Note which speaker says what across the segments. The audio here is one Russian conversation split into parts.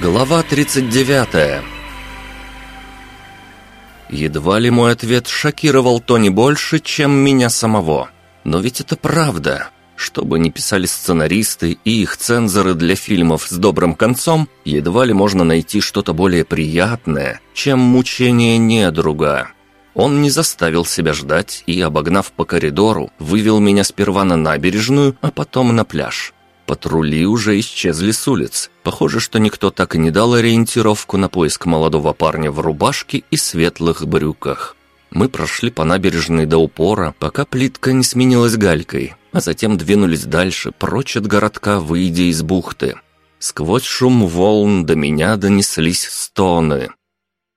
Speaker 1: Глава 39 Едва ли мой ответ шокировал Тони больше, чем меня самого. Но ведь это правда. Что бы ни писали сценаристы и их цензоры для фильмов с добрым концом, едва ли можно найти что-то более приятное, чем мучение недруга. Он не заставил себя ждать и, обогнав по коридору, вывел меня сперва на набережную, а потом на пляж. Патрули уже исчезли с улиц. Похоже, что никто так и не дал ориентировку на поиск молодого парня в рубашке и светлых брюках. Мы прошли по набережной до упора, пока плитка не сменилась галькой, а затем двинулись дальше, прочь от городка, выйдя из бухты. Сквозь шум волн до меня донеслись стоны.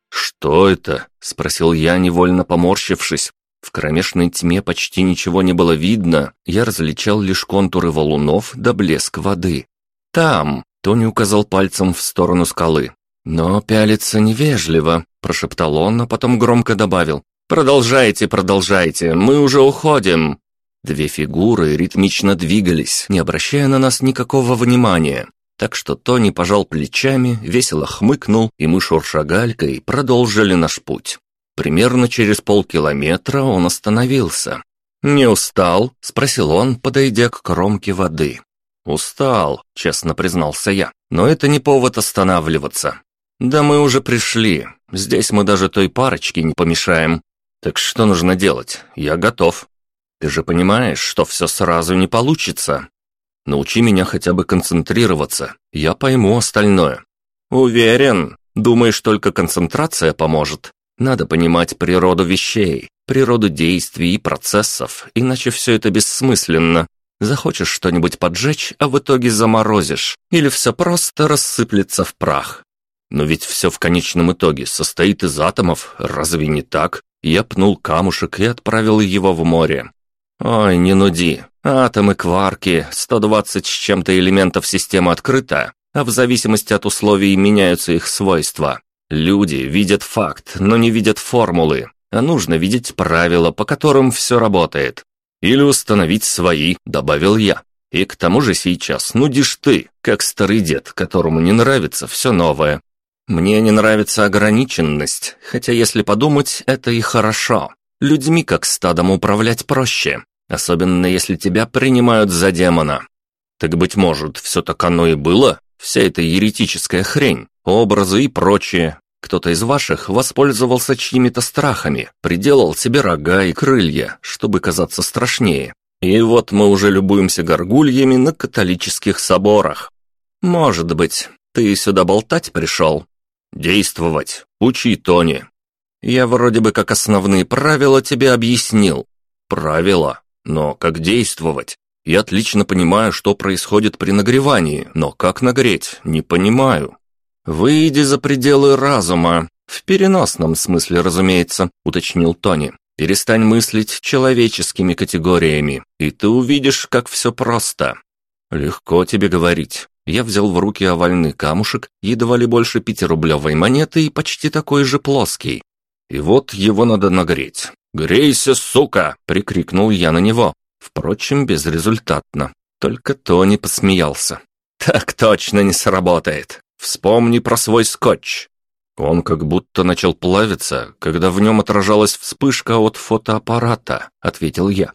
Speaker 1: «Что это?» – спросил я, невольно поморщившись. В кромешной тьме почти ничего не было видно, я различал лишь контуры валунов да блеск воды. «Там!» — Тони указал пальцем в сторону скалы. «Но пялиться невежливо», — прошептал он, а потом громко добавил. «Продолжайте, продолжайте, мы уже уходим!» Две фигуры ритмично двигались, не обращая на нас никакого внимания. Так что Тони пожал плечами, весело хмыкнул, и мы шуршагалькой продолжили наш путь. Примерно через полкилометра он остановился. «Не устал?» – спросил он, подойдя к кромке воды. «Устал», – честно признался я, – «но это не повод останавливаться. Да мы уже пришли, здесь мы даже той парочке не помешаем. Так что нужно делать? Я готов. Ты же понимаешь, что все сразу не получится. Научи меня хотя бы концентрироваться, я пойму остальное». «Уверен, думаешь, только концентрация поможет?» Надо понимать природу вещей, природу действий и процессов, иначе все это бессмысленно. Захочешь что-нибудь поджечь, а в итоге заморозишь, или все просто рассыплется в прах. Но ведь все в конечном итоге состоит из атомов, разве не так? Я пнул камушек и отправил его в море. Ой, не нуди. Атомы, кварки, 120 с чем-то элементов системы открыта, а в зависимости от условий меняются их свойства. Люди видят факт, но не видят формулы, а нужно видеть правила, по которым все работает. Или установить свои, добавил я. И к тому же сейчас нудишь ты, как старый дед, которому не нравится все новое. Мне не нравится ограниченность, хотя если подумать, это и хорошо. Людьми как стадом управлять проще, особенно если тебя принимают за демона. Так, быть может, все так оно и было? Вся эта еретическая хрень, образы и прочее, кто-то из ваших воспользовался чьими-то страхами, приделал себе рога и крылья, чтобы казаться страшнее. И вот мы уже любуемся горгульями на католических соборах. Может быть, ты сюда болтать пришел? Действовать. Учи, Тони. Я вроде бы как основные правила тебе объяснил. Правила? Но как действовать? Я отлично понимаю, что происходит при нагревании, но как нагреть, не понимаю. «Выйди за пределы разума. В переносном смысле, разумеется», — уточнил Тони. «Перестань мыслить человеческими категориями, и ты увидишь, как все просто». «Легко тебе говорить». Я взял в руки овальный камушек, едва ли больше пятирублевой монеты и почти такой же плоский. И вот его надо нагреть. «Грейся, сука!» — прикрикнул я на него. Впрочем, безрезультатно. Только Тони посмеялся. «Так точно не сработает. Вспомни про свой скотч. Он как будто начал плавиться, когда в нем отражалась вспышка от фотоаппарата, ответил я.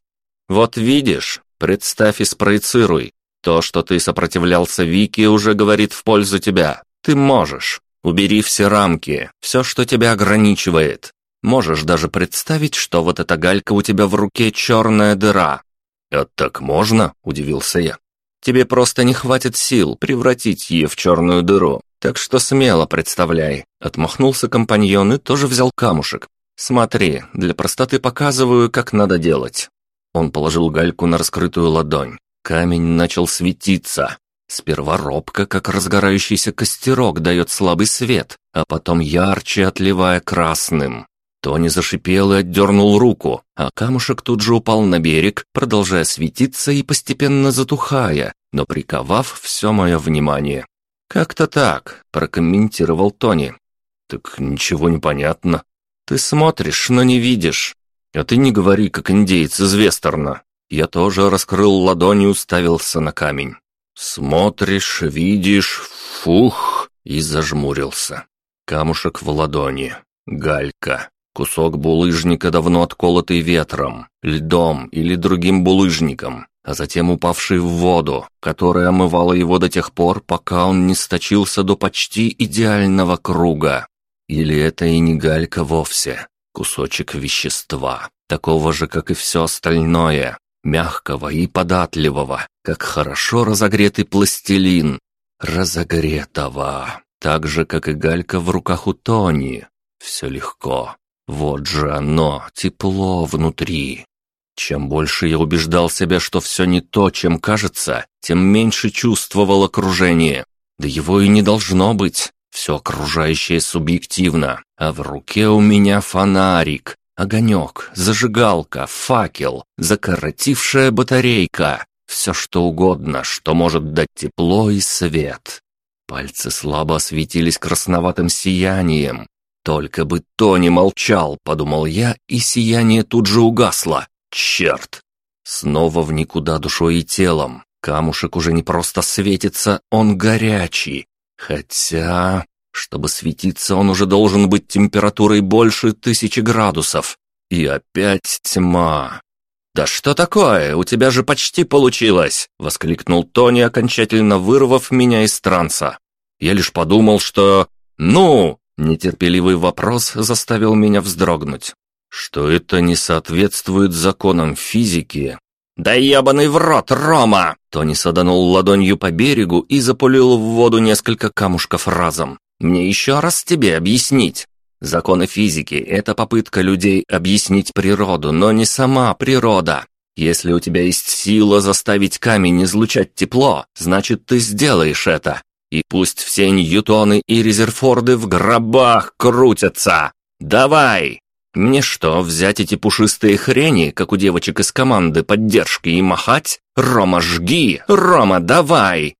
Speaker 1: Вот видишь, представь и спроецируй. То, что ты сопротивлялся Вике, уже говорит в пользу тебя. Ты можешь. Убери все рамки, все, что тебя ограничивает. Можешь даже представить, что вот эта галька у тебя в руке черная дыра. «Это так можно?» – удивился я. Тебе просто не хватит сил превратить ее в черную дыру. Так что смело представляй». Отмахнулся компаньон и тоже взял камушек. «Смотри, для простоты показываю, как надо делать». Он положил гальку на раскрытую ладонь. Камень начал светиться. Сперва робко, как разгорающийся костерок дает слабый свет, а потом ярче отливая красным. Тони зашипел и отдернул руку, а камушек тут же упал на берег, продолжая светиться и постепенно затухая, но приковав все мое внимание. «Как-то так», — прокомментировал Тони. «Так ничего не понятно. Ты смотришь, но не видишь. А ты не говори, как индейец из Вестерна». Я тоже раскрыл ладонь и уставился на камень. «Смотришь, видишь, фух!» и зажмурился. Камушек в ладони, галька, кусок булыжника, давно отколотый ветром, льдом или другим булыжником, а затем упавший в воду, которая омывала его до тех пор, пока он не сточился до почти идеального круга. Или это и не галька вовсе, кусочек вещества, такого же, как и все остальное, мягкого и податливого, как хорошо разогретый пластилин. Разогретого, так же, как и галька в руках у Тони. Все легко. Вот же оно, тепло внутри. Чем больше я убеждал себя, что все не то, чем кажется, тем меньше чувствовал окружение. Да его и не должно быть. Все окружающее субъективно, а в руке у меня фонарик, огонек, зажигалка, факел, закоротившая батарейка. Все что угодно, что может дать тепло и свет. Пальцы слабо осветились красноватым сиянием. Только бы Тони молчал, подумал я, и сияние тут же угасло. Черт! Снова в никуда душой и телом. Камушек уже не просто светится, он горячий. Хотя, чтобы светиться, он уже должен быть температурой больше тысячи градусов. И опять тьма. «Да что такое? У тебя же почти получилось!» — воскликнул Тони, окончательно вырвав меня из транса. Я лишь подумал, что... «Ну!» — нетерпеливый вопрос заставил меня вздрогнуть что это не соответствует законам физики. «Да ебаный в рот, Рома!» Тони саданул ладонью по берегу и запулил в воду несколько камушков разом. «Мне еще раз тебе объяснить. Законы физики — это попытка людей объяснить природу, но не сама природа. Если у тебя есть сила заставить камень излучать тепло, значит, ты сделаешь это. И пусть все Ньютоны и Резерфорды в гробах крутятся. Давай!» Мне что, взять эти пушистые хрени, как у девочек из команды поддержки, и махать? Рома, жги! Рома, давай!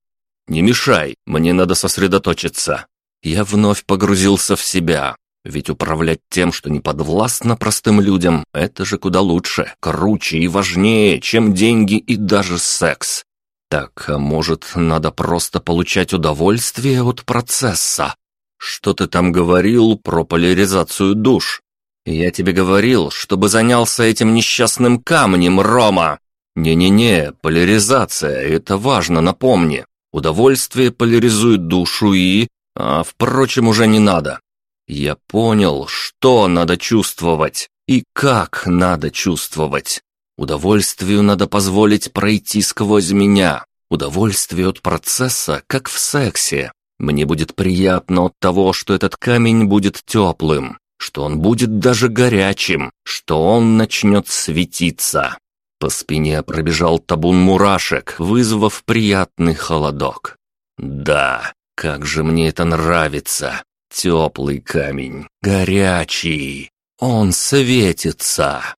Speaker 1: Не мешай, мне надо сосредоточиться. Я вновь погрузился в себя. Ведь управлять тем, что не подвластно простым людям, это же куда лучше, круче и важнее, чем деньги и даже секс. Так, а может, надо просто получать удовольствие от процесса? Что ты там говорил про поляризацию душ? «Я тебе говорил, чтобы занялся этим несчастным камнем, Рома!» «Не-не-не, поляризация, это важно, напомни. Удовольствие поляризует душу и... А, впрочем, уже не надо. Я понял, что надо чувствовать и как надо чувствовать. Удовольствию надо позволить пройти сквозь меня. Удовольствие от процесса, как в сексе. Мне будет приятно от того, что этот камень будет теплым что он будет даже горячим, что он начнет светиться. По спине пробежал табун мурашек, вызвав приятный холодок. Да, как же мне это нравится. Теплый камень, горячий, он светится.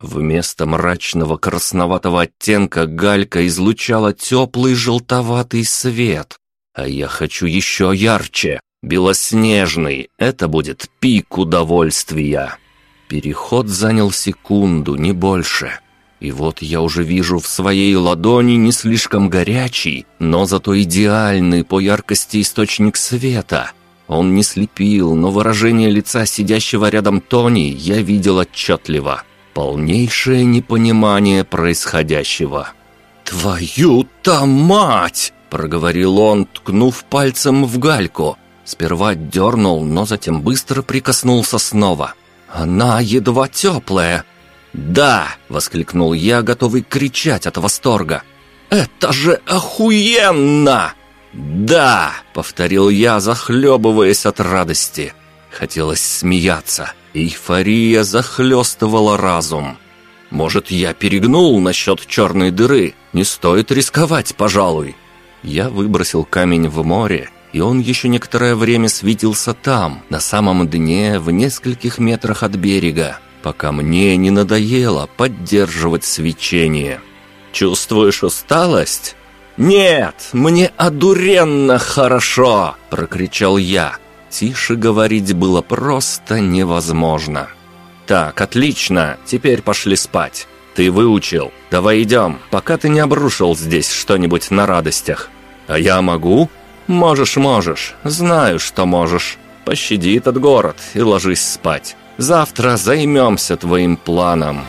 Speaker 1: Вместо мрачного красноватого оттенка галька излучала теплый желтоватый свет. А я хочу еще ярче, Белоснежный — это будет пик удовольствия. Переход занял секунду, не больше. И вот я уже вижу в своей ладони не слишком горячий, но зато идеальный по яркости источник света. Он не слепил, но выражение лица сидящего рядом Тони я видел отчетливо. Полнейшее непонимание происходящего. «Твою-то мать!» — проговорил он, ткнув пальцем в гальку. Сперва дернул, но затем быстро прикоснулся снова. «Она едва теплая!» «Да!» — воскликнул я, готовый кричать от восторга. «Это же охуенно!» «Да!» — повторил я, захлебываясь от радости. Хотелось смеяться. Эйфория захлестывала разум. «Может, я перегнул насчет черной дыры? Не стоит рисковать, пожалуй». Я выбросил камень в море и он еще некоторое время светился там, на самом дне, в нескольких метрах от берега, пока мне не надоело поддерживать свечение. «Чувствуешь усталость?» «Нет, мне одуренно хорошо!» – прокричал я. Тише говорить было просто невозможно. «Так, отлично, теперь пошли спать. Ты выучил. Давай идем, пока ты не обрушил здесь что-нибудь на радостях». «А я могу?» «Можешь, можешь. Знаю, что можешь. Пощади этот город и ложись спать. Завтра займемся твоим планом».